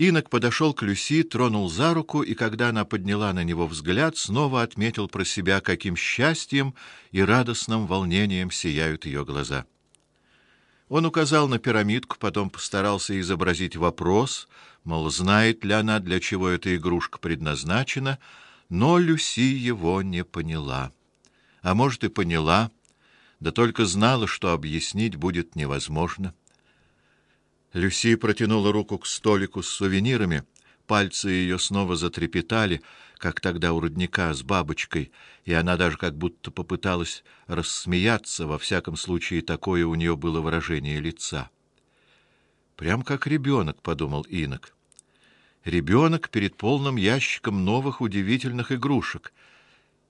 Инок подошел к Люси, тронул за руку, и когда она подняла на него взгляд, снова отметил про себя, каким счастьем и радостным волнением сияют ее глаза. Он указал на пирамидку, потом постарался изобразить вопрос, мол, знает ли она, для чего эта игрушка предназначена, но Люси его не поняла. А может и поняла, да только знала, что объяснить будет невозможно. Люси протянула руку к столику с сувенирами. Пальцы ее снова затрепетали, как тогда у родника с бабочкой, и она даже как будто попыталась рассмеяться, во всяком случае такое у нее было выражение лица. Прям как ребенок, подумал Инок. Ребенок перед полным ящиком новых удивительных игрушек.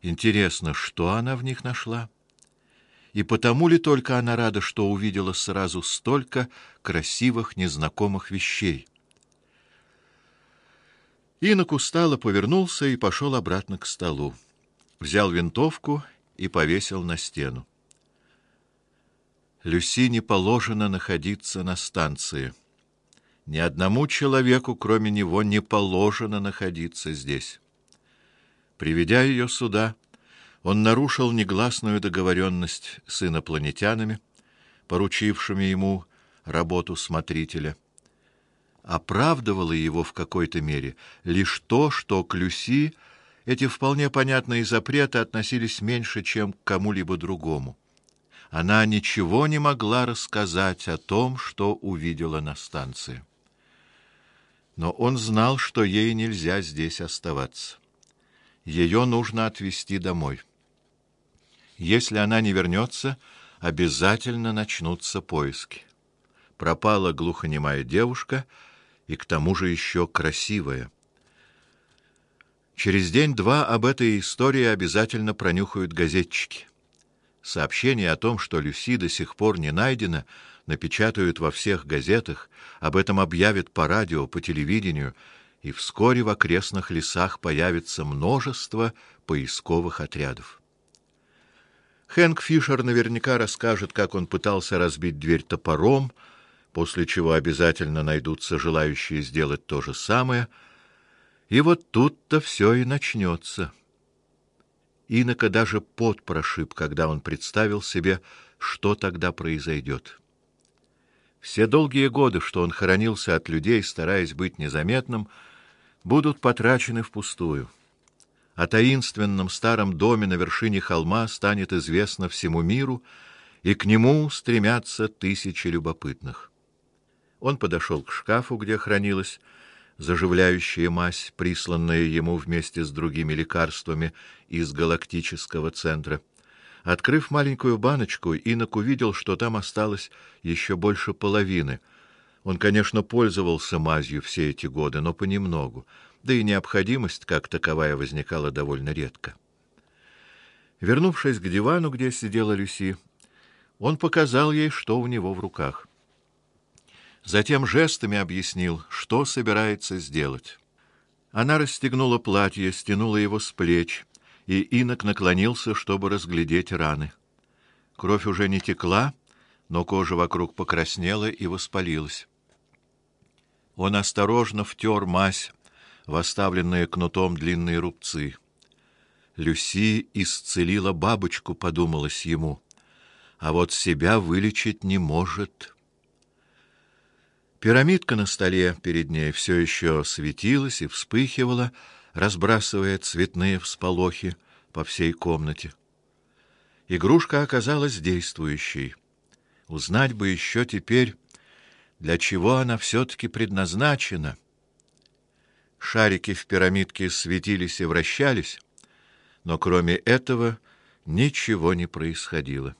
Интересно, что она в них нашла? И потому ли только она рада, что увидела сразу столько красивых незнакомых вещей. Инок устало повернулся и пошел обратно к столу. Взял винтовку и повесил на стену. Люси не положено находиться на станции. Ни одному человеку, кроме него, не положено находиться здесь. Приведя ее сюда, он нарушил негласную договоренность с инопланетянами, поручившими ему работу смотрителя. Оправдывало его в какой-то мере лишь то, что к Люси эти вполне понятные запреты относились меньше, чем к кому-либо другому. Она ничего не могла рассказать о том, что увидела на станции. Но он знал, что ей нельзя здесь оставаться. Ее нужно отвезти домой. Если она не вернется, обязательно начнутся поиски. Пропала глухонемая девушка, и к тому же еще красивая. Через день-два об этой истории обязательно пронюхают газетчики. Сообщение о том, что Люси до сих пор не найдена, напечатают во всех газетах, об этом объявят по радио, по телевидению, и вскоре в окрестных лесах появится множество поисковых отрядов. Хэнк Фишер наверняка расскажет, как он пытался разбить дверь топором, после чего обязательно найдутся желающие сделать то же самое. И вот тут-то все и начнется. Инока даже пот прошиб, когда он представил себе, что тогда произойдет. Все долгие годы, что он хоронился от людей, стараясь быть незаметным, будут потрачены впустую о таинственном старом доме на вершине холма станет известно всему миру, и к нему стремятся тысячи любопытных. Он подошел к шкафу, где хранилась заживляющая мазь, присланная ему вместе с другими лекарствами из галактического центра. Открыв маленькую баночку, Инок увидел, что там осталось еще больше половины. Он, конечно, пользовался мазью все эти годы, но понемногу да и необходимость как таковая возникала довольно редко. Вернувшись к дивану, где сидела Люси, он показал ей, что у него в руках. Затем жестами объяснил, что собирается сделать. Она расстегнула платье, стянула его с плеч, и инок наклонился, чтобы разглядеть раны. Кровь уже не текла, но кожа вокруг покраснела и воспалилась. Он осторожно втер мазь в оставленные кнутом длинные рубцы. Люси исцелила бабочку, подумалось ему, а вот себя вылечить не может. Пирамидка на столе перед ней все еще светилась и вспыхивала, разбрасывая цветные всполохи по всей комнате. Игрушка оказалась действующей. Узнать бы еще теперь, для чего она все таки предназначена. Шарики в пирамидке светились и вращались, но кроме этого ничего не происходило.